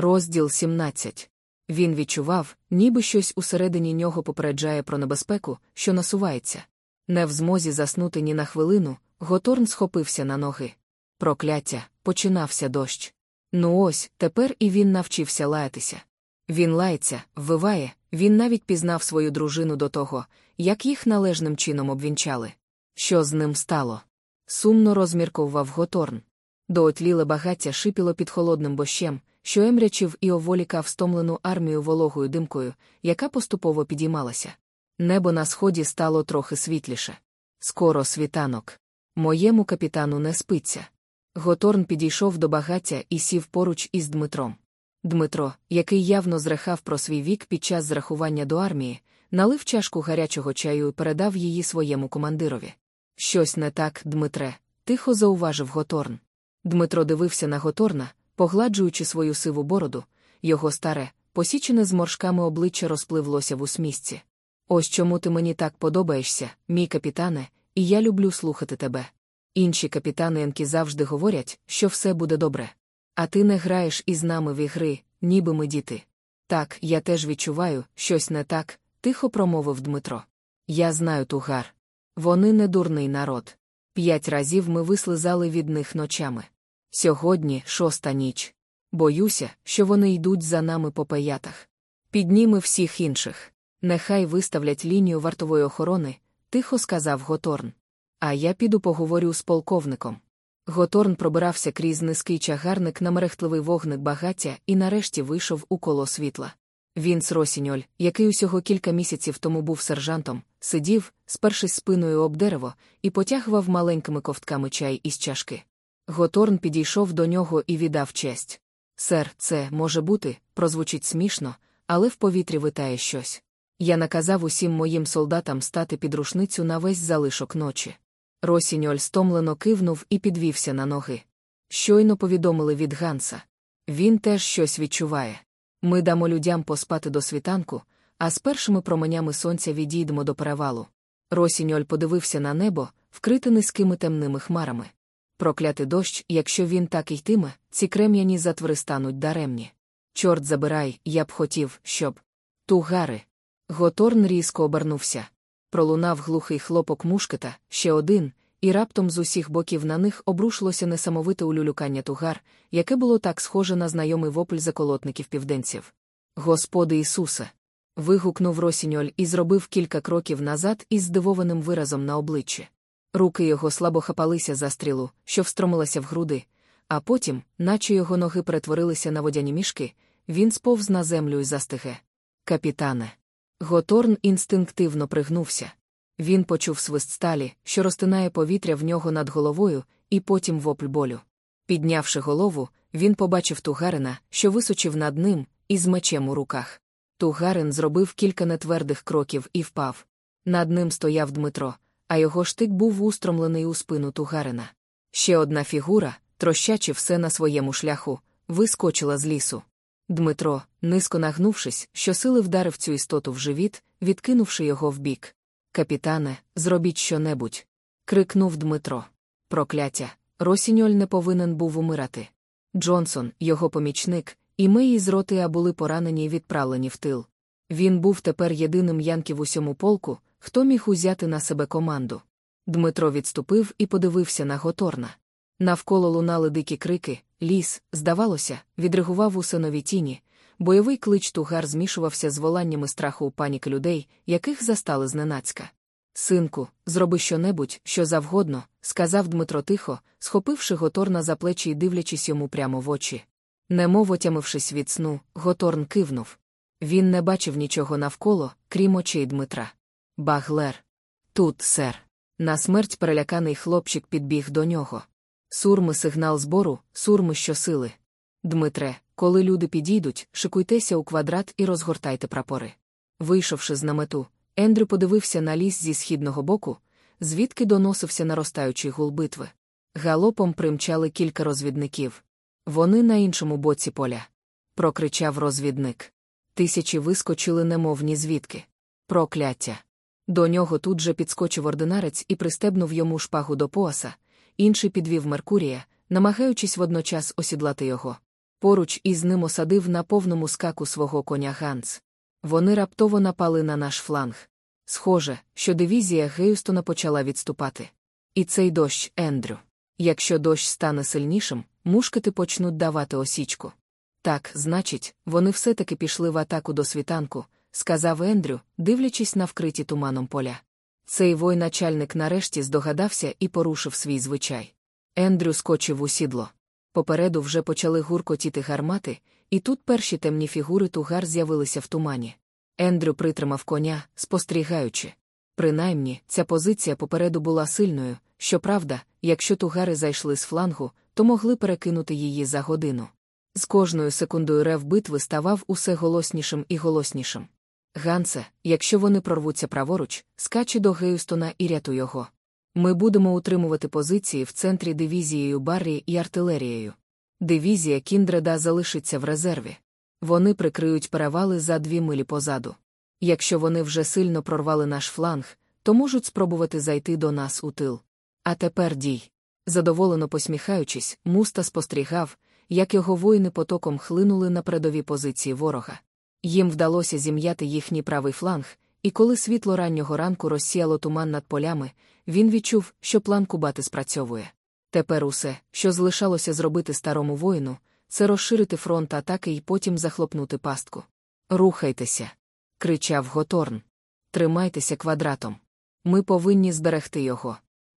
Розділ 17. Він відчував, ніби щось усередині нього попереджає про небезпеку, що насувається. Не в змозі заснути ні на хвилину, Готорн схопився на ноги. Прокляття, починався дощ. Ну ось, тепер і він навчився лаятися. Він лається, ввиває, він навіть пізнав свою дружину до того, як їх належним чином обвінчали. Що з ним стало? Сумно розмірковував Готорн. Доотліле багаття шипіло під холодним бощем, що емрячив і оволікав стомлену армію вологою димкою, яка поступово підіймалася. Небо на сході стало трохи світліше. Скоро світанок. Моєму капітану не спиться. Готорн підійшов до багаття і сів поруч із Дмитром. Дмитро, який явно зрехав про свій вік під час зрахування до армії, налив чашку гарячого чаю і передав її своєму командирові. Щось не так, Дмитре, тихо зауважив Готорн. Дмитро дивився на Готорна, погладжуючи свою сиву бороду, його старе, посічене зморшками обличчя розпливлося в усмісці. Ось чому ти мені так подобаєшся, мій капітане, і я люблю слухати тебе. Інші капітани Енкі завжди говорять, що все буде добре. А ти не граєш із нами в ігри, ніби ми діти. Так, я теж відчуваю, щось не так, тихо промовив Дмитро. Я знаю тугар. Вони не дурний народ. П'ять разів ми вислизали від них ночами. Сьогодні шоста ніч. Боюся, що вони йдуть за нами по пеятах. Підніми всіх інших. Нехай виставлять лінію вартової охорони, тихо сказав Готорн. А я піду поговорю з полковником. Готорн пробирався крізь низький чагарник на мерехтливий вогник багаття і нарешті вийшов у коло світла. Вінс Росіньоль, який усього кілька місяців тому був сержантом, сидів, спершись спиною об дерево, і потягував маленькими ковтками чай із чашки. Готорн підійшов до нього і віддав честь. Сер, це може бути, прозвучить смішно, але в повітрі витає щось. Я наказав усім моїм солдатам стати під рушницю на весь залишок ночі. Росіньоль стомлено кивнув і підвівся на ноги. Щойно повідомили від Ганса. Він теж щось відчуває. Ми дамо людям поспати до світанку, а з першими променями сонця відійдемо до перевалу. Росіньоль подивився на небо, вкрите низькими темними хмарами. Проклятий дощ, якщо він так йтиме, ці крем'яні затвори стануть даремні. Чорт забирай, я б хотів, щоб. Тугари. Готорн різко обернувся. Пролунав глухий хлопок мушкета, ще один, і раптом з усіх боків на них обрушилося несамовите улюлюкання тугар, яке було так схоже на знайомий вопль заколотників південців. Господи Ісусе! вигукнув Росіньоль і зробив кілька кроків назад із здивованим виразом на обличчі. Руки його слабо хапалися за стрілу, що встромилася в груди, а потім, наче його ноги перетворилися на водяні мішки, він сповз на землю і застиге. Капітане. Готорн інстинктивно пригнувся. Він почув свист сталі, що розтинає повітря в нього над головою, і потім вопль болю. Піднявши голову, він побачив тугарина, що височив над ним, із мечем у руках. Тугарин зробив кілька нетвердих кроків і впав. Над ним стояв Дмитро, а його штик був устромлений у спину тугарина. Ще одна фігура, трощачи все на своєму шляху, вискочила з лісу. Дмитро, низько нагнувшись, щосили вдарив цю істоту в живіт, відкинувши його вбік. Капітане, зробіть щонебудь. крикнув Дмитро. Прокляття. Росіньоль не повинен був умирати. Джонсон, його помічник, і ми із роти були поранені і відправлені в тил. Він був тепер єдиним янків усьому полку, хто міг узяти на себе команду. Дмитро відступив і подивився на Готорна. Навколо лунали дикі крики, ліс, здавалося, відреагував у синові тіні. Бойовий клич тугар змішувався з воланнями страху у паніки людей, яких застали зненацька. Синку, зроби щонебудь, що завгодно, сказав Дмитро тихо, схопивши Готорна за плечі і дивлячись йому прямо в очі. Немов отямившись від сну, Готорн кивнув. Він не бачив нічого навколо, крім очей Дмитра. Баглер. Тут, сер. На смерть переляканий хлопчик підбіг до нього. Сурми сигнал збору, сурми щосили. Дмитре, коли люди підійдуть, шикуйтеся у квадрат і розгортайте прапори. Вийшовши з намету, Ендрю подивився на ліс зі східного боку, звідки доносився наростаючий гул битви. Галопом примчали кілька розвідників. Вони на іншому боці поля. Прокричав розвідник. Тисячі вискочили немовні звідки. Прокляття. До нього тут же підскочив ординарець і пристебнув йому шпагу до пояса, інший підвів Меркурія, намагаючись водночас осідлати його. Поруч із ним осадив на повному скаку свого коня Ганс. Вони раптово напали на наш фланг. Схоже, що дивізія Геюстона почала відступати. І цей дощ, Ендрю. Якщо дощ стане сильнішим, мушкети почнуть давати осічку. Так, значить, вони все-таки пішли в атаку до світанку, сказав Ендрю, дивлячись на вкриті туманом поля. Цей воєначальник нарешті здогадався і порушив свій звичай. Ендрю скочив у сідло. Попереду вже почали гуркотіти гармати, і тут перші темні фігури тугар з'явилися в тумані. Ендрю притримав коня, спостерігаючи. Принаймні, ця позиція попереду була сильною, щоправда, якщо тугари зайшли з флангу, то могли перекинути її за годину. З кожною секундою рев битви ставав усе голоснішим і голоснішим. Гансе, якщо вони прорвуться праворуч, скаче до Геюстона і рятуй його. Ми будемо утримувати позиції в центрі дивізією Баррі і артилерією. Дивізія Кіндреда залишиться в резерві. Вони прикриють перевали за дві милі позаду. Якщо вони вже сильно прорвали наш фланг, то можуть спробувати зайти до нас у тил. А тепер дій. Задоволено посміхаючись, муста спостерігав, як його воїни потоком хлинули на передові позиції ворога. Їм вдалося зім'яти їхній правий фланг, і коли світло раннього ранку розсіяло туман над полями, він відчув, що план Кубати спрацьовує. Тепер усе, що залишалося зробити старому воїну, це розширити фронт атаки і потім захлопнути пастку. Рухайтеся. кричав Готорн. Тримайтеся квадратом. Ми повинні зберегти його.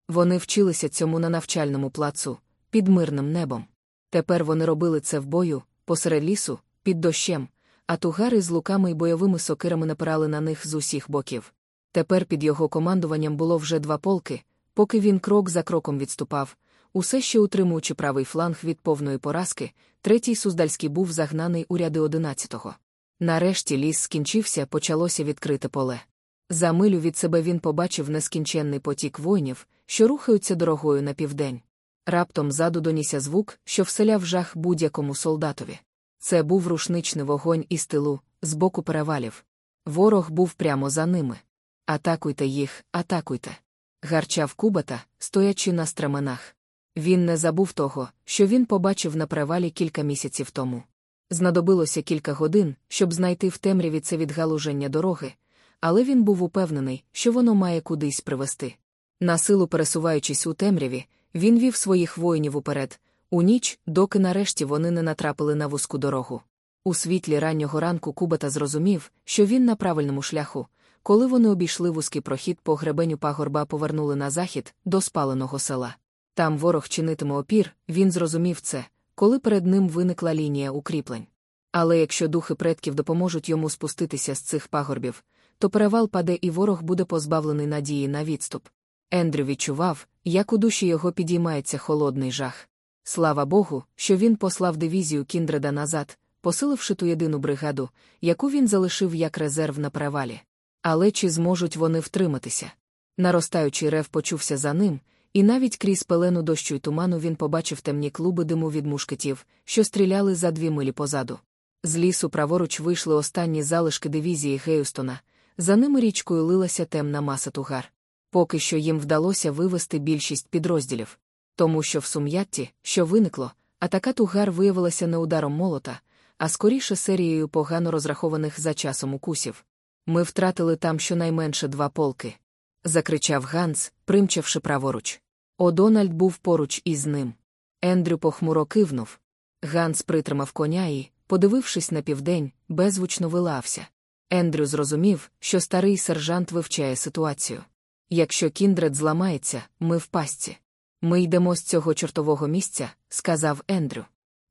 Вони вчилися цьому на навчальному плацу, під мирним небом. Тепер вони робили це в бою, посеред лісу, під дощем, а тугари з луками й бойовими сокирами напирали на них з усіх боків. Тепер під його командуванням було вже два полки, поки він крок за кроком відступав, усе ще утримуючи правий фланг від повної поразки, третій Суздальський був загнаний у ряди одинадцятого. Нарешті ліс скінчився, почалося відкрите поле. За милю від себе він побачив нескінченний потік воїнів, що рухаються дорогою на південь. Раптом ззаду донісся звук, що вселяв жах будь-якому солдатові. Це був рушничний вогонь із тилу, з боку перевалів. Ворог був прямо за ними. Атакуйте їх, атакуйте. Гарчав Кубата, стоячи на стременах. Він не забув того, що він побачив на перевалі кілька місяців тому. Знадобилося кілька годин, щоб знайти в темряві це відгалуження дороги, але він був упевнений, що воно має кудись привести. На силу пересуваючись у темряві, він вів своїх воїнів уперед, у ніч, доки нарешті вони не натрапили на вузьку дорогу. У світлі раннього ранку Кубата зрозумів, що він на правильному шляху, коли вони обійшли вузький прохід по гребеню пагорба повернули на захід до спаленого села. Там ворог чинитиме опір, він зрозумів це, коли перед ним виникла лінія укріплень. Але якщо духи предків допоможуть йому спуститися з цих пагорбів, то перевал паде і ворог буде позбавлений надії на відступ. Ендрю відчував, як у душі його підіймається холодний жах. Слава Богу, що він послав дивізію Кіндреда назад, посиливши ту єдину бригаду, яку він залишив як резерв на перевалі. Але чи зможуть вони втриматися? Наростаючий рев почувся за ним, і навіть крізь пелену дощу й туману він побачив темні клуби диму від мушкетів, що стріляли за дві милі позаду. З лісу праворуч вийшли останні залишки дивізії Геюстона, за ними річкою лилася темна маса тугар. Поки що їм вдалося вивести більшість підрозділів. Тому що в сум'ятті, що виникло, атака тугар виявилася не ударом молота, а скоріше серією погано розрахованих за часом укусів. Ми втратили там щонайменше два полки. закричав Ганс, примчавши праворуч. Одональд був поруч із ним. Ендрю похмуро кивнув. Ганс притримав коня і, подивившись на південь, беззвучно вилався. Ендрю зрозумів, що старий сержант вивчає ситуацію. Якщо кіндред зламається, ми в пастці. Ми йдемо з цього чортового місця, сказав Ендрю.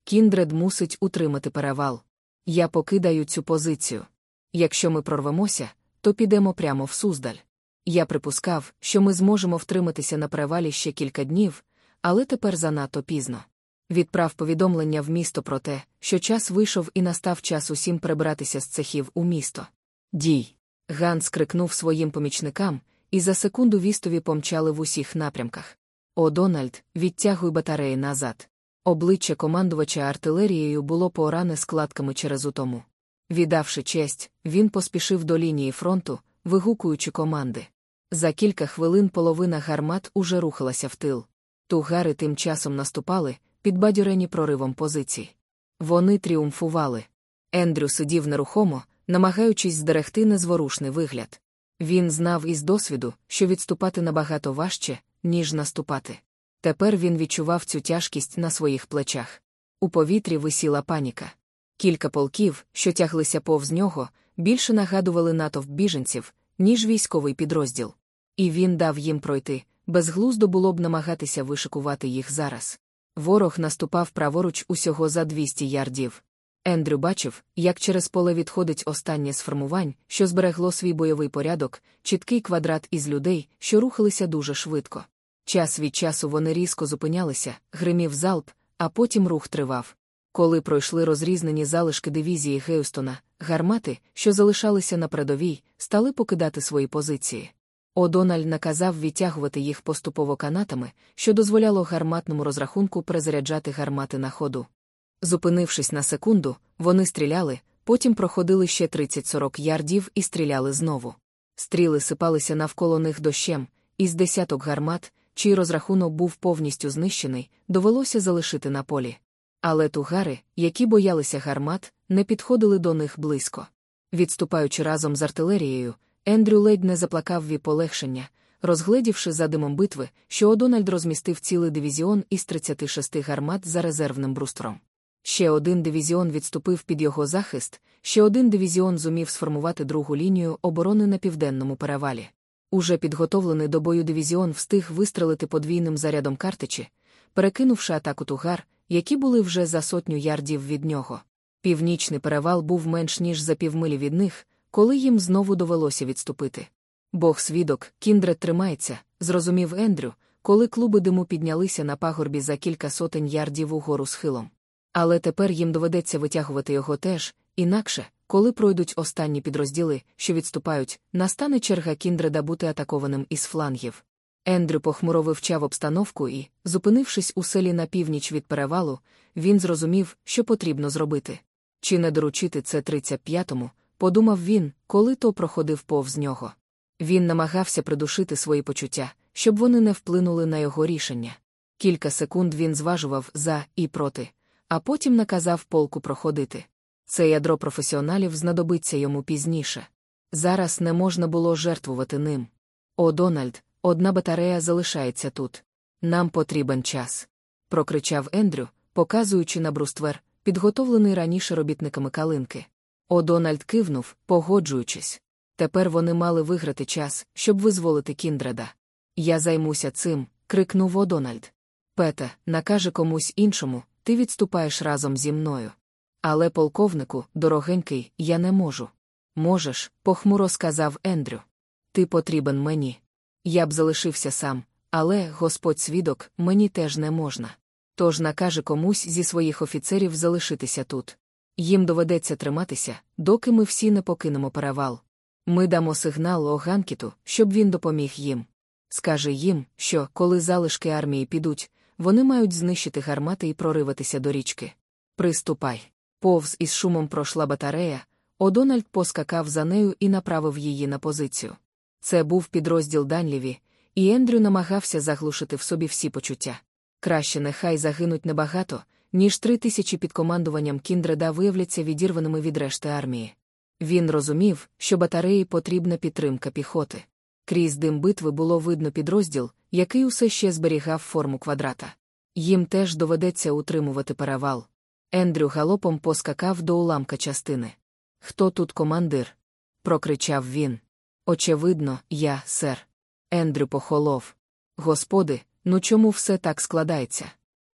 Кіндред мусить утримати перевал. Я покидаю цю позицію. Якщо ми прорвемося, то підемо прямо в Суздаль. Я припускав, що ми зможемо втриматися на перевалі ще кілька днів, але тепер занадто пізно. Відправ повідомлення в місто про те, що час вийшов і настав час усім прибратися з цехів у місто. Дій. Ганс крикнув своїм помічникам, і за секунду вістові помчали в усіх напрямках. О, Дональд, відтягуй батареї назад. Обличчя командувача артилерією було пооране складками через утому. Віддавши честь, він поспішив до лінії фронту, вигукуючи команди. За кілька хвилин половина гармат уже рухалася в тил. Тугари тим часом наступали, підбадьорені проривом позицій. Вони тріумфували. Ендрю сидів нерухомо, намагаючись здерегти незворушний вигляд. Він знав із досвіду, що відступати набагато важче, ніж наступати. Тепер він відчував цю тяжкість на своїх плечах. У повітрі висіла паніка. Кілька полків, що тяглися повз нього, більше нагадували натовп біженців, ніж військовий підрозділ. І він дав їм пройти, безглуздо було б намагатися вишикувати їх зараз. Ворог наступав праворуч усього за 200 ярдів. Ендрю бачив, як через поле відходить останнє з формувань, що зберегло свій бойовий порядок, чіткий квадрат із людей, що рухалися дуже швидко. Час від часу вони різко зупинялися, гримів залп, а потім рух тривав. Коли пройшли розрізнені залишки дивізії Геустона, гармати, що залишалися на передовій, стали покидати свої позиції. Одональ наказав відтягувати їх поступово канатами, що дозволяло гарматному розрахунку перезаряджати гармати на ходу. Зупинившись на секунду, вони стріляли, потім проходили ще 30-40 ярдів і стріляли знову. Стріли сипалися навколо них дощем, із десяток гармат, чий розрахунок був повністю знищений, довелося залишити на полі. Але тугари, які боялися гармат, не підходили до них близько. Відступаючи разом з артилерією, Ендрю ледь не заплакав від полегшення, розгледівши за димом битви, що Одональд розмістив цілий дивізіон із 36 гармат за резервним брустром. Ще один дивізіон відступив під його захист, ще один дивізіон зумів сформувати другу лінію оборони на південному перевалі. Уже підготовлений до бою дивізіон встиг вистрелити подвійним зарядом картичі, перекинувши атаку тугар, які були вже за сотню ярдів від нього. Північний перевал був менш ніж за півмилі від них, коли їм знову довелося відступити. Бог свідок, Кіндред тримається, зрозумів Ендрю, коли клуби диму піднялися на пагорбі за кілька сотень ярдів угору схилом. Але тепер їм доведеться витягувати його теж, інакше, коли пройдуть останні підрозділи, що відступають, настане черга Кіндреда бути атакованим із флангів. Ендрю похмуро вивчав обстановку і, зупинившись у селі на північ від перевалу, він зрозумів, що потрібно зробити. Чи не доручити це 35-му, подумав він, коли то проходив повз нього. Він намагався придушити свої почуття, щоб вони не вплинули на його рішення. Кілька секунд він зважував за і проти, а потім наказав полку проходити. Це ядро професіоналів знадобиться йому пізніше. Зараз не можна було жертвувати ним. О, Дональд, одна батарея залишається тут. Нам потрібен час. прокричав Ендрю, показуючи на бруствер, підготовлений раніше робітниками калинки. О, Дональд кивнув, погоджуючись. Тепер вони мали виграти час, щоб визволити Кіндреда. Я займуся цим, крикнув Одональд. Пете, накаже комусь іншому, ти відступаєш разом зі мною. Але, полковнику, дорогенький, я не можу. Можеш, похмуро сказав Ендрю. Ти потрібен мені. Я б залишився сам, але, Господь свідок, мені теж не можна. Тож накаже комусь зі своїх офіцерів залишитися тут. Їм доведеться триматися, доки ми всі не покинемо перевал. Ми дамо сигнал Оганкіту, щоб він допоміг їм. Скаже їм, що, коли залишки армії підуть, вони мають знищити гармати і прориватися до річки. Приступай. Повз із шумом пройшла батарея, Одональд поскакав за нею і направив її на позицію. Це був підрозділ Данліві, і Ендрю намагався заглушити в собі всі почуття. Краще нехай загинуть небагато, ніж три тисячі під командуванням Кіндреда виявляться відірваними від решти армії. Він розумів, що батареї потрібна підтримка піхоти. Крізь дим битви було видно підрозділ, який усе ще зберігав форму квадрата. Їм теж доведеться утримувати перевал. Ендрю галопом поскакав до уламка частини. Хто тут командир? прокричав він. Очевидно, я, сер. Ендрю похолов. Господи, ну чому все так складається?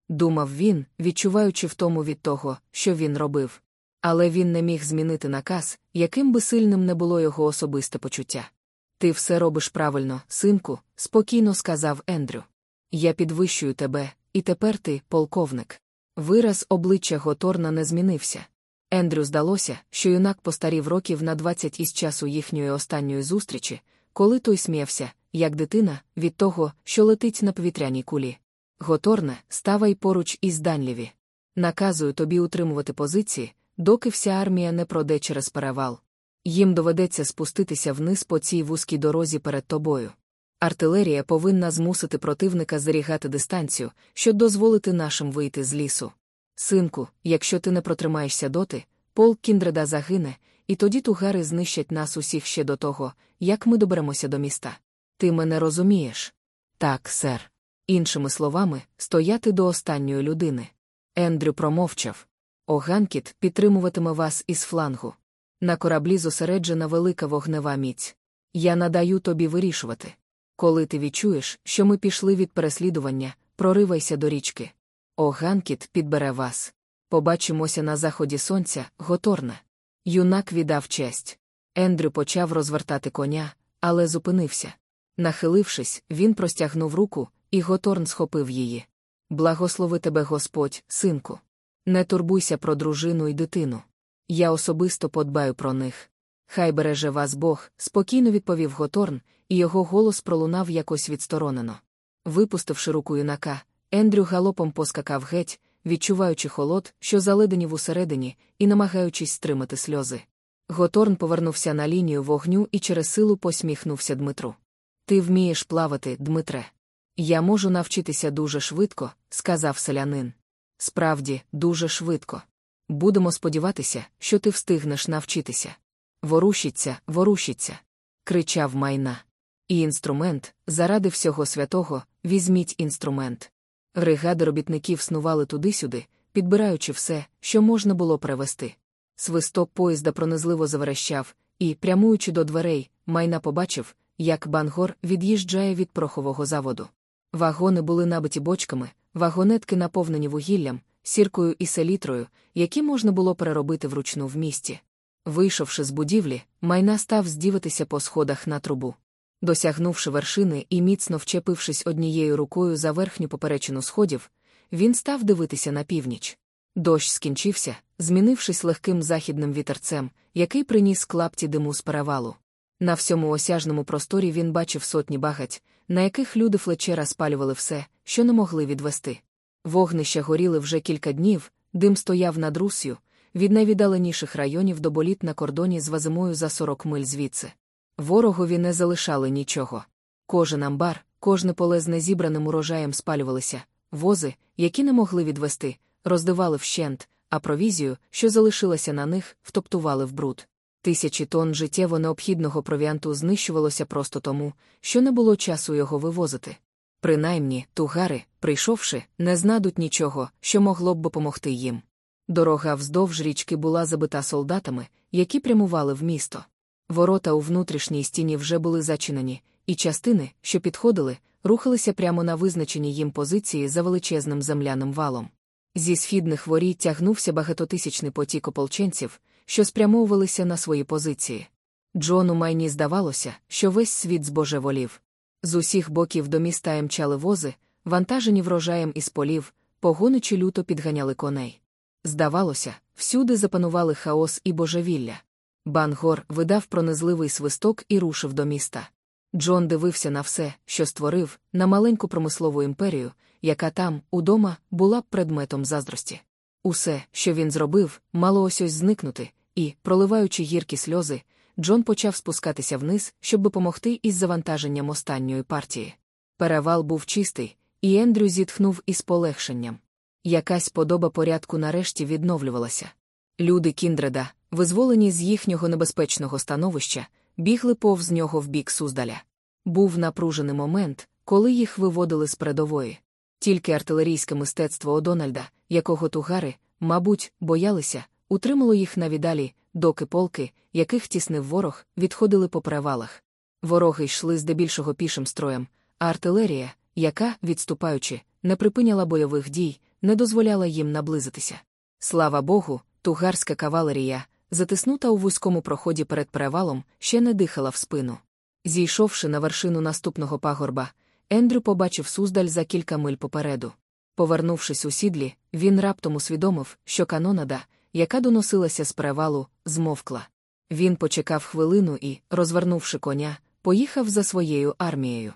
Думав він, відчуваючи втому від того, що він робив. Але він не міг змінити наказ, яким би сильним не було його особисте почуття. Ти все робиш правильно, синку, спокійно сказав Ендрю. Я підвищую тебе, і тепер ти, полковник. Вираз обличчя Готорна не змінився. Ендрю здалося, що юнак постарів років на двадцять із часу їхньої останньої зустрічі, коли той сміявся, як дитина, від того, що летить на повітряній кулі. Готорне, ставай поруч із Данліві. Наказую тобі утримувати позиції, доки вся армія не проде через перевал. Їм доведеться спуститися вниз по цій вузькій дорозі перед тобою. Артилерія повинна змусити противника зарігати дистанцію, щоб дозволити нашим вийти з лісу. Синку, якщо ти не протримаєшся доти, полк Кіндреда загине, і тоді тугари знищать нас усіх ще до того, як ми доберемося до міста. Ти мене розумієш? Так, сер. Іншими словами, стояти до останньої людини. Ендрю промовчав. Оганкіт підтримуватиме вас із флангу. На кораблі зосереджена велика вогнева міць. Я надаю тобі вирішувати. Коли ти відчуєш, що ми пішли від переслідування, проривайся до річки. Оганкіт підбере вас. Побачимося на заході сонця, готорне. Юнак віддав честь. Ендрю почав розвертати коня, але зупинився. Нахилившись, він простягнув руку, і Готорн схопив її. Благослови тебе Господь, синку. Не турбуйся про дружину і дитину. Я особисто подбаю про них. Хай береже вас Бог, спокійно відповів Готорн, і його голос пролунав якось відсторонено. Випустивши руку юнака, Ендрю галопом поскакав геть, відчуваючи холод, що заледенів усередині, і намагаючись стримати сльози. Готорн повернувся на лінію вогню і через силу посміхнувся Дмитру. Ти вмієш плавати, Дмитре. Я можу навчитися дуже швидко, сказав селянин. Справді, дуже швидко. Будемо сподіватися, що ти встигнеш навчитися. Ворушіться, ворушіться. кричав майна. І інструмент, заради всього святого, візьміть інструмент. Ригади робітників снували туди-сюди, підбираючи все, що можна було привезти. Свисток поїзда пронизливо заверещав, і, прямуючи до дверей, майна побачив, як Бангор від'їжджає від прохового заводу. Вагони були набиті бочками, вагонетки наповнені вугіллям, сіркою і селітрою, які можна було переробити вручну в місті. Вийшовши з будівлі, майна став здіватися по сходах на трубу. Досягнувши вершини і міцно вчепившись однією рукою за верхню поперечину сходів, він став дивитися на північ. Дощ скінчився, змінившись легким західним вітерцем, який приніс клапті диму з перевалу. На всьому осяжному просторі він бачив сотні багать, на яких люди флечера спалювали все, що не могли відвести. Вогнища горіли вже кілька днів, дим стояв над Руссю, від найвіддаленіших районів до боліт на кордоні з вазимою за 40 миль звідси. Ворогові не залишали нічого. Кожен амбар, кожне поле з незібраним урожаєм спалювалися, вози, які не могли відвести, роздивали вщент, а провізію, що залишилася на них, втоптували в бруд. Тисячі тонн життєво необхідного провіанту знищувалося просто тому, що не було часу його вивозити. Принаймні, тугари, прийшовши, не знадуть нічого, що могло б допомогти їм. Дорога вздовж річки була забита солдатами, які прямували в місто. Ворота у внутрішній стіні вже були зачинені, і частини, що підходили, рухалися прямо на визначені їм позиції за величезним земляним валом. Зі східних воріт тягнувся багатотисячний потік ополченців, що спрямовувалися на свої позиції. Джону Майні здавалося, що весь світ збожеволів. З усіх боків до міста мчали вози, вантажені врожаєм із полів, погоничі люто підганяли коней. Здавалося, всюди запанували хаос і божевілля. Бангор видав пронизливий свисток і рушив до міста. Джон дивився на все, що створив, на маленьку промислову імперію, яка там, удома, була предметом заздрості. Усе, що він зробив, мало ось ось зникнути, і, проливаючи гіркі сльози, Джон почав спускатися вниз, щоб допомогти із завантаженням останньої партії. Перевал був чистий, і Ендрю зітхнув із полегшенням. Якась подоба порядку нарешті відновлювалася. Люди Кіндреда, визволені з їхнього небезпечного становища, бігли повз нього в бік Суздаля. Був напружений момент, коли їх виводили з передової. Тільки артилерійське мистецтво Одональда, якого тугари, мабуть, боялися, утримало їх навідалі, доки полки, яких тіснив ворог, відходили по перевалах. Вороги йшли здебільшого пішим строєм, а артилерія, яка, відступаючи, не припиняла бойових дій, не дозволяла їм наблизитися. Слава Богу, тугарська кавалерія, затиснута у вузькому проході перед перевалом, ще не дихала в спину. Зійшовши на вершину наступного пагорба, Ендрю побачив суздаль за кілька миль попереду. Повернувшись у сідлі, він раптом усвідомив, що канонада, яка доносилася з перевалу, змовкла. Він почекав хвилину і, розвернувши коня, поїхав за своєю армією.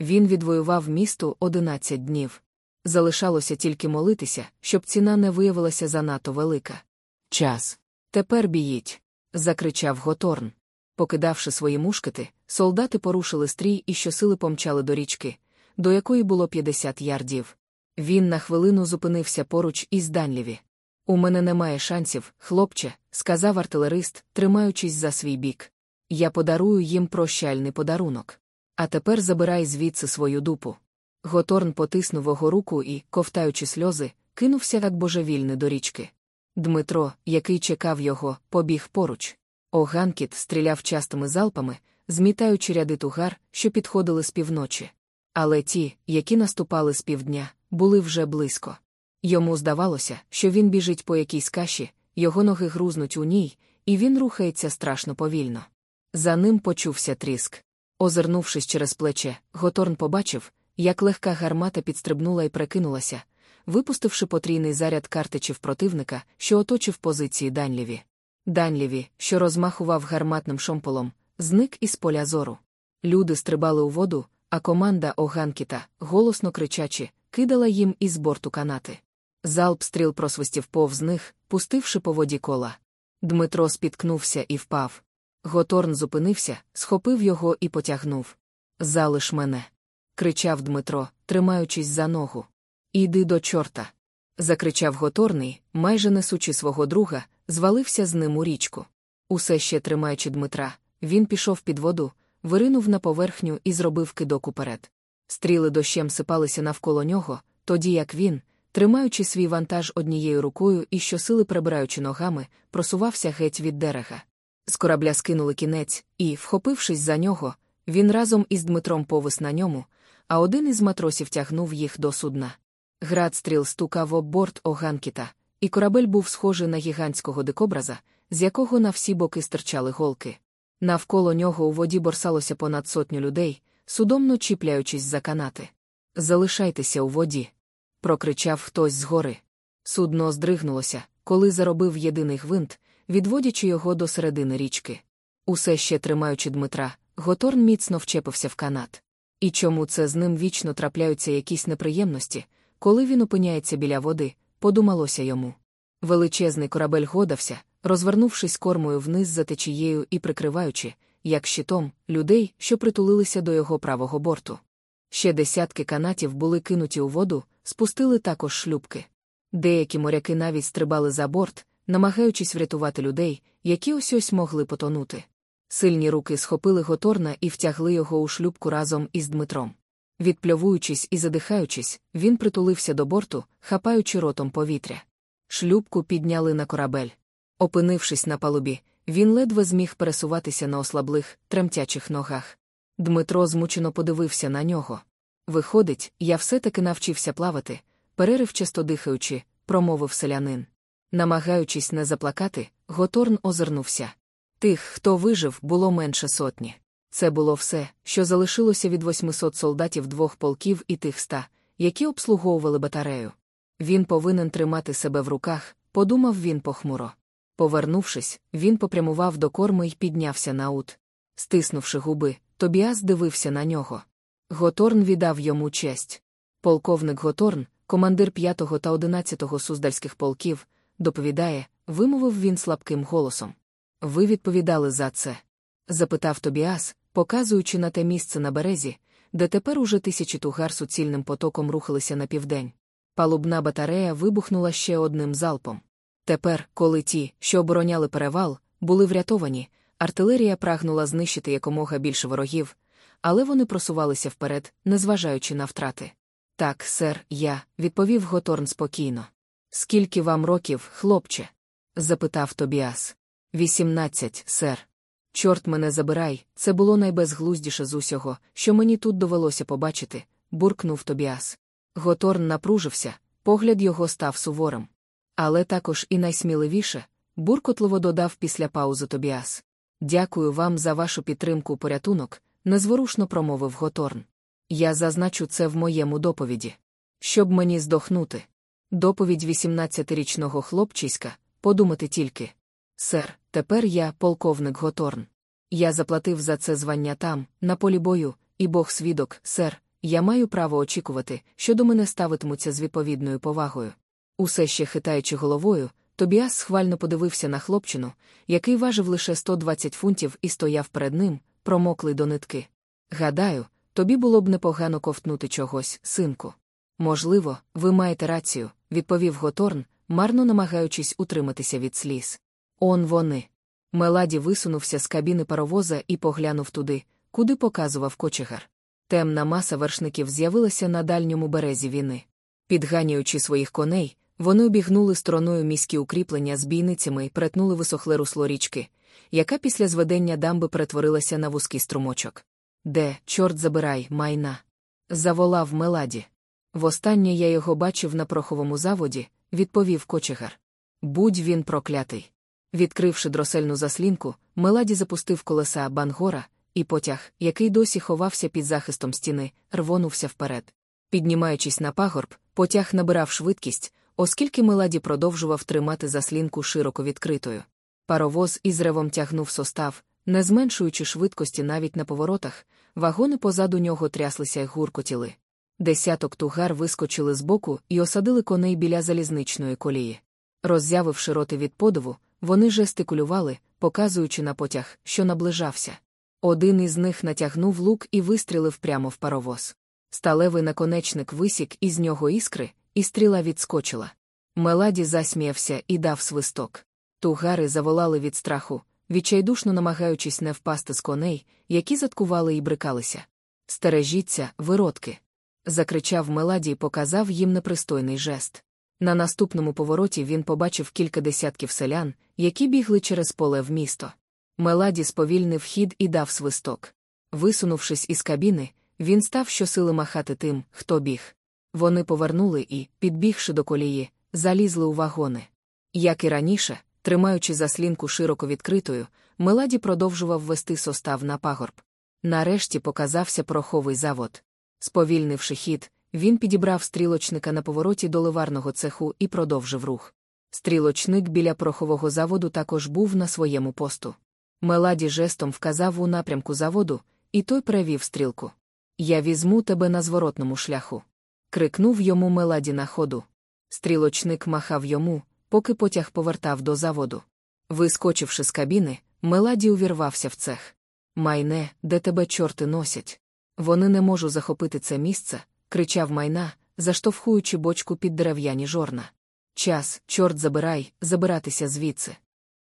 Він відвоював місту 11 днів. Залишалося тільки молитися, щоб ціна не виявилася занадто велика. Час. Тепер біїть. закричав Готорн. Покидавши свої мушкети, солдати порушили стрій і щосили помчали до річки, до якої було 50 ярдів. Він на хвилину зупинився поруч із Данліві. У мене немає шансів, хлопче, сказав артилерист, тримаючись за свій бік. Я подарую їм прощальний подарунок. А тепер забирай звідси свою дупу. Готорн потиснув його руку і, ковтаючи сльози, кинувся як божевільний до річки. Дмитро, який чекав його, побіг поруч. Оганкіт стріляв частими залпами, змітаючи ряди тугар, що підходили з півночі. Але ті, які наступали з півдня, були вже близько. Йому здавалося, що він біжить по якійсь каші, його ноги грузнуть у ній, і він рухається страшно повільно. За ним почувся тріск. Озирнувшись через плече, Готорн побачив, як легка гармата підстрибнула і прикинулася, випустивши потрійний заряд картичів противника, що оточив позиції Данліві. Данліві, що розмахував гарматним шомполом, зник із поля зору. Люди стрибали у воду, а команда Оганкіта, голосно кричачи, кидала їм із борту канати. Залп стріл просвистів повз них, пустивши по воді кола. Дмитро спіткнувся і впав. Готорн зупинився, схопив його і потягнув. Залиш мене. Кричав Дмитро, тримаючись за ногу. Іди до чорта. закричав Готорний, майже несучи свого друга, звалився з ним у річку. Усе ще тримаючи Дмитра, він пішов під воду, виринув на поверхню і зробив кидок уперед. Стріли дощем сипалися навколо нього, тоді як він, тримаючи свій вантаж однією рукою і щосили прибираючи ногами, просувався геть від дерега. З корабля скинули кінець, і, вхопившись за нього, він разом із Дмитром повис на ньому, а один із матросів тягнув їх до судна. Град стріл стукав об борт Оганкіта, і корабель був схожий на гігантського дикобраза, з якого на всі боки стирчали голки. Навколо нього у воді борсалося понад сотню людей, судомно чіпляючись за канати. Залишайтеся у воді. прокричав хтось згори. Судно здригнулося, коли заробив єдиний гвинт, відводячи його до середини річки. Усе ще тримаючи Дмитра, Готорн міцно вчепився в канат. І чому це з ним вічно трапляються якісь неприємності, коли він опиняється біля води, подумалося йому. Величезний корабель годався, розвернувшись кормою вниз за течією і прикриваючи, як щитом, людей, що притулилися до його правого борту. Ще десятки канатів були кинуті у воду, спустили також шлюбки. Деякі моряки навіть стрибали за борт, намагаючись врятувати людей, які ось ось могли потонути. Сильні руки схопили Готорна і втягли його у шлюбку разом із Дмитром. Відпльовуючись і задихаючись, він притулився до борту, хапаючи ротом повітря. Шлюбку підняли на корабель. Опинившись на палубі, він ледве зміг пересуватися на ослаблих, тремтячих ногах. Дмитро змучено подивився на нього. Виходить, я все-таки навчився плавати, переривчасто дихаючи, промовив селянин. Намагаючись не заплакати, Готорн озирнувся. Тих, хто вижив, було менше сотні. Це було все, що залишилося від 800 солдатів двох полків і тих ста, які обслуговували батарею. Він повинен тримати себе в руках, подумав він похмуро. Повернувшись, він попрямував до корми й піднявся на ут. Стиснувши губи, Тобіас дивився на нього. Готорн віддав йому честь. Полковник Готорн, командир 5 та 11 суздальських полків, доповідає, вимовив він слабким голосом. Ви відповідали за це? запитав Тобіас, показуючи на те місце на березі, де тепер уже тисячі тугар суцільним потоком рухалися на південь. Палубна батарея вибухнула ще одним залпом. Тепер, коли ті, що обороняли перевал, були врятовані, артилерія прагнула знищити якомога більше ворогів, але вони просувалися вперед, незважаючи на втрати. Так, сер, я, відповів Готорн спокійно. Скільки вам років, хлопче? запитав Тобіас. Вісімнадцять, сер. Чорт мене забирай, це було найбезглуздіше з усього, що мені тут довелося побачити, буркнув Тобіас. Готорн напружився, погляд його став суворим. Але також і найсміливіше, буркотливо додав після паузи Тобіас. Дякую вам за вашу підтримку порятунок, незворушно промовив Готорн. Я зазначу це в моєму доповіді. Щоб мені здохнути. Доповідь 18-річного хлопчиська, подумати тільки. Сер, тепер я полковник Готорн. Я заплатив за це звання там, на полі бою, і Бог свідок, сер, я маю право очікувати, що до мене ставитимуться з відповідною повагою. Усе ще хитаючи головою, Тобіас схвально подивився на хлопчину, який важив лише 120 фунтів і стояв перед ним, промоклий до нитки. Гадаю, тобі було б непогано ковтнути чогось, синку. Можливо, ви маєте рацію, відповів Готорн, марно намагаючись утриматися від сліз. Он вони. Меладі висунувся з кабіни паровоза і поглянув туди, куди показував кочегар. Темна маса вершників з'явилася на дальньому березі Віни. Підганяючи своїх коней, вони обігнули стороною міські укріплення з бійницями і перетнули висохле русло річки, яка після зведення дамби перетворилася на вузький струмочок. Де, чорт забирай, Майна? заволав Меладі. Востаннє я його бачив на пороховому заводі, відповів кочегар. Будь він проклятий. Відкривши дросельну заслінку, Меладі запустив колеса Бангора, і потяг, який досі ховався під захистом стіни, рвонувся вперед. Піднімаючись на пагорб, потяг набирав швидкість, оскільки Меладі продовжував тримати заслінку широко відкритою. Паровоз із ревом тягнув состав, не зменшуючи швидкості навіть на поворотах, вагони позаду нього тряслися й гуркотіли. Десяток тугар вискочили збоку і осадили коней біля залізничної колії. Роззявивши роти від подиву, вони жестикулювали, показуючи на потяг, що наближався. Один із них натягнув лук і вистрілив прямо в паровоз. Сталевий наконечник висік із нього іскри, і стріла відскочила. Меладі засміявся і дав свисток. Тугари заволали від страху, відчайдушно намагаючись не впасти з коней, які заткували і брикалися. Стережіться, виродки. закричав Меладі і показав їм непристойний жест. На наступному повороті він побачив кілька десятків селян, які бігли через поле в місто. Меладі сповільнив хід і дав свисток. Висунувшись із кабіни, він став щосили махати тим, хто біг. Вони повернули і, підбігши до колії, залізли у вагони. Як і раніше, тримаючи заслінку широко відкритою, Меладі продовжував вести состав на пагорб. Нарешті показався проховий завод. Сповільнивши хід, він підібрав стрілочника на повороті до ливарного цеху і продовжив рух. Стрілочник біля прохового заводу також був на своєму посту. Меладі жестом вказав у напрямку заводу, і той перевів стрілку. Я візьму тебе на зворотному шляху. крикнув йому Меладі на ходу. Стрілочник махав йому, поки потяг повертав до заводу. Вискочивши з кабіни, Меладі увірвався в цех. Майна, де тебе чорти носять. Вони не можуть захопити це місце, кричав Майна, заштовхуючи бочку під дерев'яні жорна. Час, чорт забирай, забиратися звідси.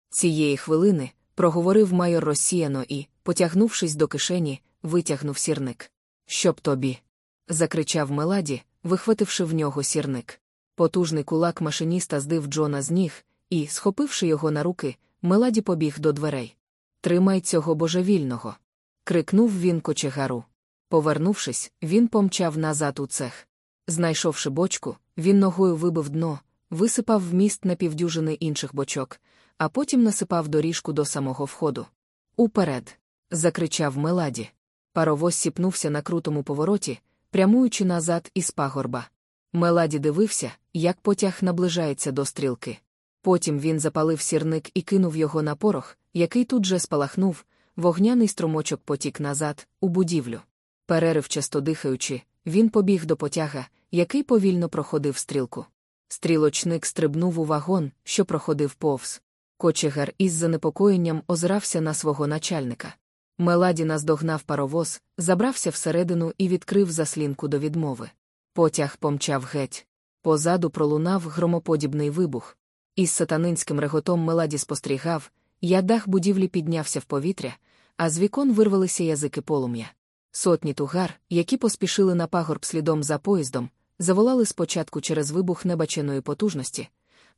Цієї хвилини проговорив майор розсіяно і, потягнувшись до кишені, витягнув сірник. Щоб тобі. закричав Меладі, вихвативши в нього сірник. Потужний кулак машиніста здив Джона з ніг, і, схопивши його на руки, Меладі побіг до дверей. Тримай цього божевільного. крикнув він кочегару. Повернувшись, він помчав назад у цех. Знайшовши бочку, він ногою вибив дно, висипав в міст на півдюжини інших бочок, а потім насипав доріжку до самого входу. Уперед. закричав Меладі. Паровоз сіпнувся на крутому повороті, прямуючи назад із пагорба. Меладі дивився, як потяг наближається до стрілки. Потім він запалив сірник і кинув його на порох, який тут же спалахнув, вогняний струмочок потік назад, у будівлю. Переривчасто дихаючи, він побіг до потяга, який повільно проходив стрілку. Стрілочник стрибнув у вагон, що проходив повз. Кочегар із занепокоєнням озирався на свого начальника. Меладі наздогнав паровоз, забрався всередину і відкрив заслінку до відмови. Потяг помчав геть. Позаду пролунав громоподібний вибух. Із сатанинським реготом Меладі спостерігав, як дах будівлі піднявся в повітря, а з вікон вирвалися язики полум'я. Сотні тугар, які поспішили на пагорб слідом за поїздом, заволали спочатку через вибух небаченої потужності,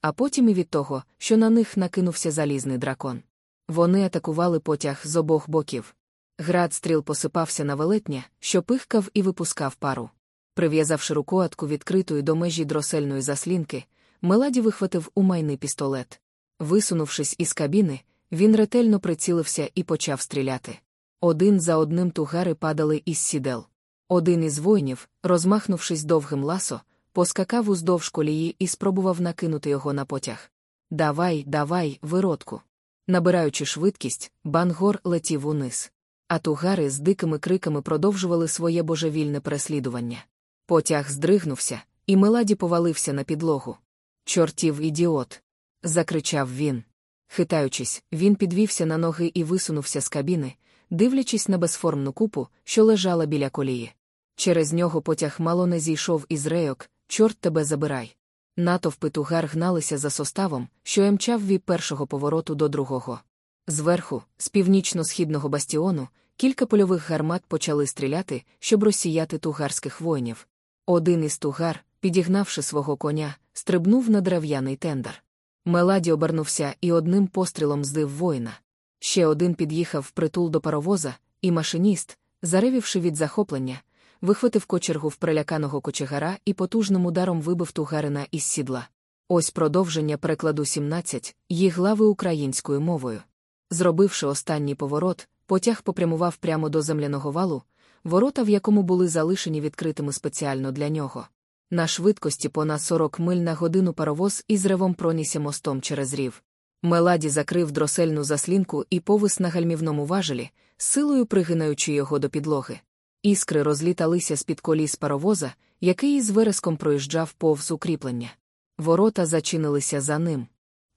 а потім і від того, що на них накинувся залізний дракон. Вони атакували потяг з обох боків. Град стріл посипався на велетня, що пихкав і випускав пару. Прив'язавши рукоятку відкритої до межі дросельної заслінки, Меладі вихватив у майний пістолет. Висунувшись із кабіни, він ретельно прицілився і почав стріляти. Один за одним тугари падали із сідел. Один із воїнів, розмахнувшись довгим ласо, поскакав уздовж колії і спробував накинути його на потяг. Давай, давай, виродку. Набираючи швидкість, Бангор летів униз. А тугари з дикими криками продовжували своє божевільне переслідування. Потяг здригнувся, і Меладі повалився на підлогу. Чортів ідіот. закричав він. Хитаючись, він підвівся на ноги і висунувся з кабіни, дивлячись на безформну купу, що лежала біля колії. Через нього потяг мало не зійшов із рейок, чорт тебе забирай. Натовпи тугар гналися за составом, що емчав від першого повороту до другого. Зверху, з північно-східного бастіону, кілька польових гармат почали стріляти, щоб розсіяти тугарських воїнів. Один із тугар, підігнавши свого коня, стрибнув на дерев'яний тендер. Меладі обернувся і одним пострілом здив воїна. Ще один під'їхав впритул до паровоза, і машиніст, заревівши від захоплення, вихватив кочергу в приляканого кочегара і потужним ударом вибив тугарина із сідла. Ось продовження перекладу 17, їх глави українською мовою. Зробивши останній поворот, потяг попрямував прямо до земляного валу, ворота в якому були залишені відкритими спеціально для нього. На швидкості понад 40 миль на годину паровоз із ревом пронісся мостом через рів. Меладі закрив дросельну заслінку і повис на гальмівному важелі, силою пригинаючи його до підлоги. Іскри розліталися з-під коліс паровоза, який із вереском проїжджав повз укріплення. Ворота зачинилися за ним.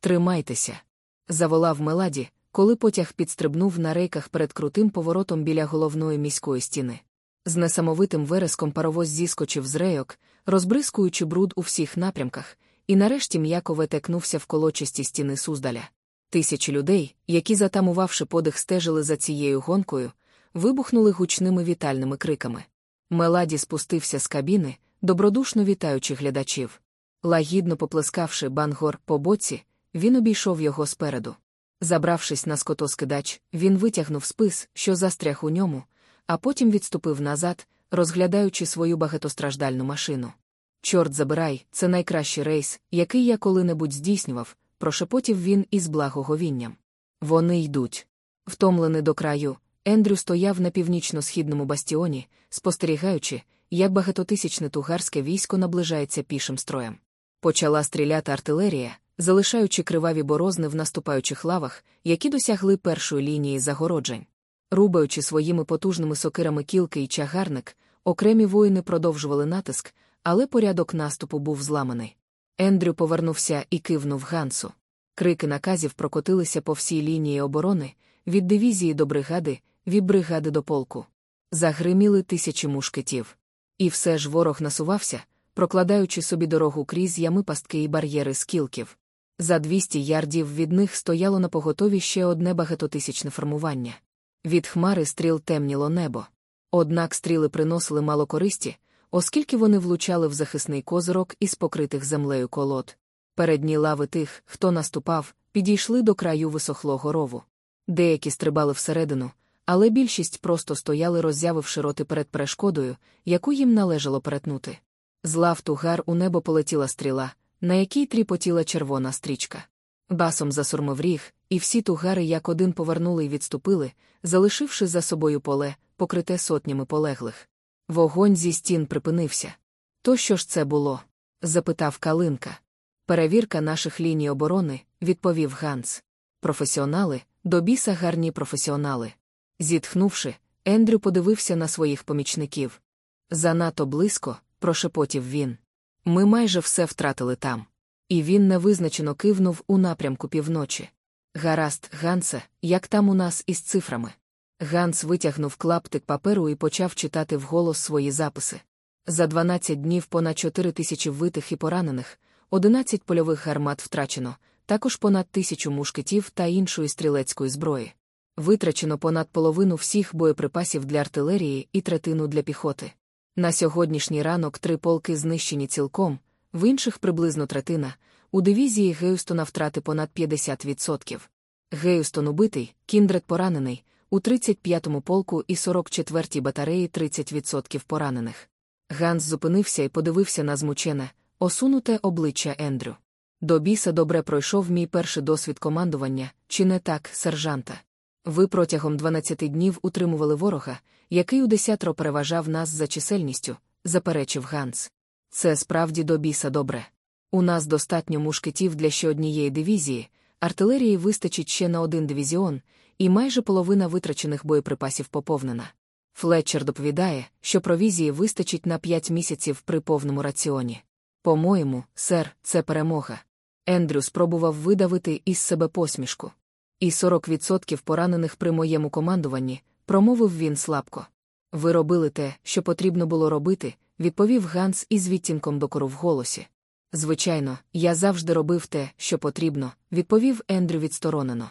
Тримайтеся. заволав Меладі, коли потяг підстрибнув на рейках перед крутим поворотом біля головної міської стіни. З несамовитим вереском паровоз зіскочив з рейок, розбризкуючи бруд у всіх напрямках, і нарешті м'яко ветекнувся в колочисті стіни Суздаля. Тисячі людей, які, затамувавши подих, стежили за цією гонкою, вибухнули гучними вітальними криками. Меладі спустився з кабіни, добродушно вітаючи глядачів. Лагідно поплескавши бангор по боці, він обійшов його спереду. Забравшись на скотоскидач, він витягнув спис, що застряг у ньому, а потім відступив назад, розглядаючи свою багатостраждальну машину. Чорт забирай, це найкращий рейс, який я коли-небудь здійснював, прошепотів він із благоговінням. Вони йдуть. Втомлений до краю, Ендрю стояв на північно-східному бастіоні, спостерігаючи, як багатотисячне тугарське військо наближається пішим строєм. Почала стріляти артилерія, залишаючи криваві борозни в наступаючих лавах, які досягли першої лінії загороджень. Рубаючи своїми потужними сокирами кілки і чагарник, окремі воїни продовжували натиск, але порядок наступу був зламаний. Ендрю повернувся і кивнув Гансу. Крики наказів прокотилися по всій лінії оборони, від дивізії до бригади, від бригади до полку. Загриміли тисячі мушкетів. І все ж ворог насувався, прокладаючи собі дорогу крізь ями пастки і бар'єри скілків. За 200 ярдів від них стояло на поготові ще одне багатотисячне формування. Від хмари стріл темніло небо. Однак стріли приносили мало користі, оскільки вони влучали в захисний козирок із покритих землею колод. Передні лави тих, хто наступав, підійшли до краю висохлого рову. Деякі стрибали всередину, але більшість просто стояли, роззявивши роти перед перешкодою, яку їм належало перетнути. З лав тугар у небо полетіла стріла, на якій тріпотіла червона стрічка. Басом засурмив ріг, і всі тугари як один повернули й відступили, залишивши за собою поле, покрите сотнями полеглих. Вогонь зі стін припинився. То що ж це було? запитав Калинка. Перевірка наших ліній оборони, відповів Ганс. Професіонали, до біса гарні професіонали. Зітхнувши, Ендрю подивився на своїх помічників. Занадто близько, прошепотів він. Ми майже все втратили там. І він невизначено кивнув у напрямку півночі. Гаразд, Гансе, як там у нас із цифрами. Ганс витягнув клаптик паперу і почав читати вголос свої записи. За 12 днів понад 4 тисячі вбитих і поранених, 11 польових гармат втрачено, також понад тисячу мушкетів та іншої стрілецької зброї. Витрачено понад половину всіх боєприпасів для артилерії і третину для піхоти. На сьогоднішній ранок три полки знищені цілком, в інших приблизно третина, у дивізії Геюстона втрати понад 50%. Геюстон убитий, Кіндред поранений, у 35-му полку і 44-й батареї 30% поранених. Ганс зупинився і подивився на змучене, осунуте обличчя Ендрю. До біса добре пройшов мій перший досвід командування, чи не так, сержанта. Ви протягом 12 днів утримували ворога, який у десятро переважав нас за чисельністю, заперечив Ганс. Це справді до біса добре. У нас достатньо мушкетів для ще однієї дивізії, артилерії вистачить ще на один дивізіон, і майже половина витрачених боєприпасів поповнена. Флетчер доповідає, що провізії вистачить на 5 місяців при повному раціоні. По-моєму, сер, це перемога. Ендрю спробував видавити із себе посмішку. І 40% поранених при моєму командуванні, промовив він слабко. Ви робили те, що потрібно було робити, відповів Ганс із відтінком докору в голосі. Звичайно, я завжди робив те, що потрібно, відповів Ендрю відсторонено.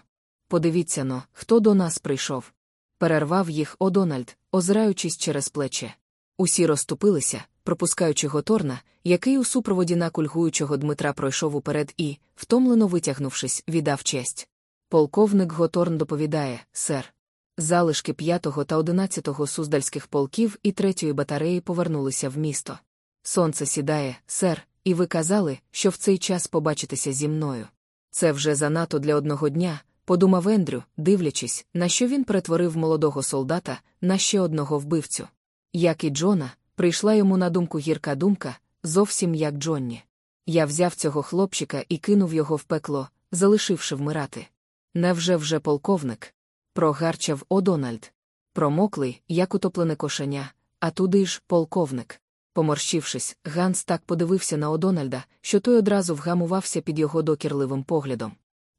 Подивіться но, хто до нас прийшов. Перервав їх Одональд, озираючись через плече. Усі розступилися, пропускаючи Готорна, який у супроводі накульгуючого Дмитра пройшов уперед і, втомлено витягнувшись, віддав честь. Полковник Готорн доповідає, сер. Залишки 5-го та 11-го суздальських полків і 3-ї батареї повернулися в місто. Сонце сідає, сер, і ви казали, що в цей час побачитеся зі мною. Це вже занадто для одного дня, подумав Ендрю, дивлячись, на що він перетворив молодого солдата на ще одного вбивцю. Як і Джона, прийшла йому на думку гірка думка, зовсім як Джонні. Я взяв цього хлопчика і кинув його в пекло, залишивши вмирати. Невже вже полковник? Прогарчав Одональд. Промоклий, як утоплене кошеня, а туди ж полковник. Поморщившись, Ганс так подивився на Одональда, що той одразу вгамувався під його докірливим поглядом.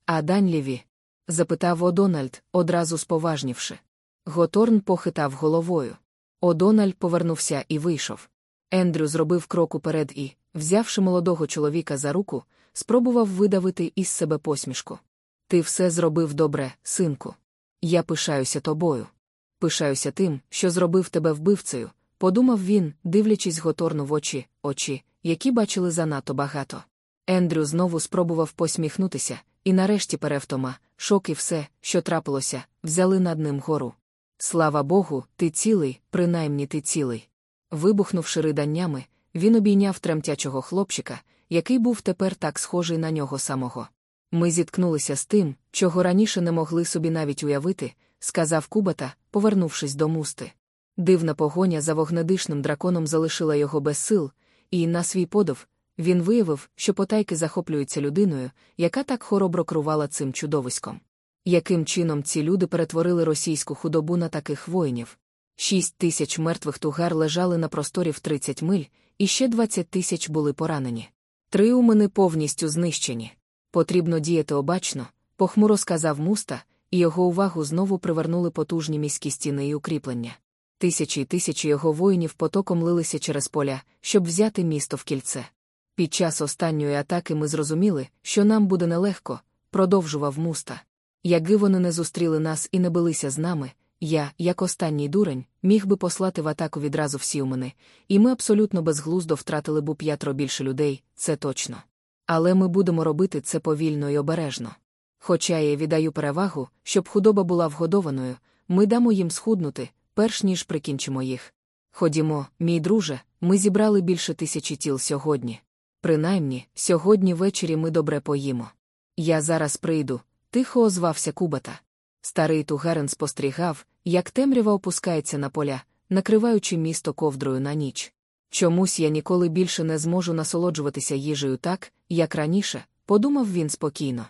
А Данліві? Запитав Одональд, одразу споважнівши. Готорн похитав головою. Одональд повернувся і вийшов. Ендрю зробив крок уперед і, взявши молодого чоловіка за руку, спробував видавити із себе посмішку. Ти все зробив добре, синку. Я пишаюся тобою. Пишаюся тим, що зробив тебе вбивцею, подумав він, дивлячись готорну в очі, очі, які бачили занадто багато. Ендрю знову спробував посміхнутися, і нарешті перевтома, шок і все, що трапилося, взяли над ним гору. Слава Богу, ти цілий, принаймні ти цілий. Вибухнувши риданнями, він обійняв тремтячого хлопчика, який був тепер так схожий на нього самого. Ми зіткнулися з тим, чого раніше не могли собі навіть уявити, сказав Кубата, повернувшись до мусти. Дивна погоня за вогнедишним драконом залишила його без сил, і, на свій подив, він виявив, що потайки захоплюються людиною, яка так хоробро крувала цим чудовиськом. Яким чином ці люди перетворили російську худобу на таких воїнів? Шість тисяч мертвих тугар лежали на просторі в 30 миль, і ще 20 тисяч були поранені. Три умини повністю знищені. Потрібно діяти обачно, похмуро сказав муста, і його увагу знову привернули потужні міські стіни і укріплення. Тисячі й тисячі його воїнів потоком лилися через поля, щоб взяти місто в кільце. Під час останньої атаки ми зрозуміли, що нам буде нелегко, продовжував муста. Якби вони не зустріли нас і не билися з нами, я, як останній дурень, міг би послати в атаку відразу всі умини, і ми абсолютно безглуздо втратили б у п'ятеро більше людей, це точно. Але ми будемо робити це повільно і обережно. Хоча я віддаю перевагу, щоб худоба була вгодованою, ми дамо їм схуднути, перш ніж прикінчимо їх. Ходімо, мій друже, ми зібрали більше тисячі тіл сьогодні. Принаймні, сьогодні ввечері ми добре поїмо. Я зараз прийду, тихо озвався Кубата. Старий тугарин спостерігав, як темрява опускається на поля, накриваючи місто ковдрою на ніч. Чомусь я ніколи більше не зможу насолоджуватися їжею так, як раніше, подумав він спокійно.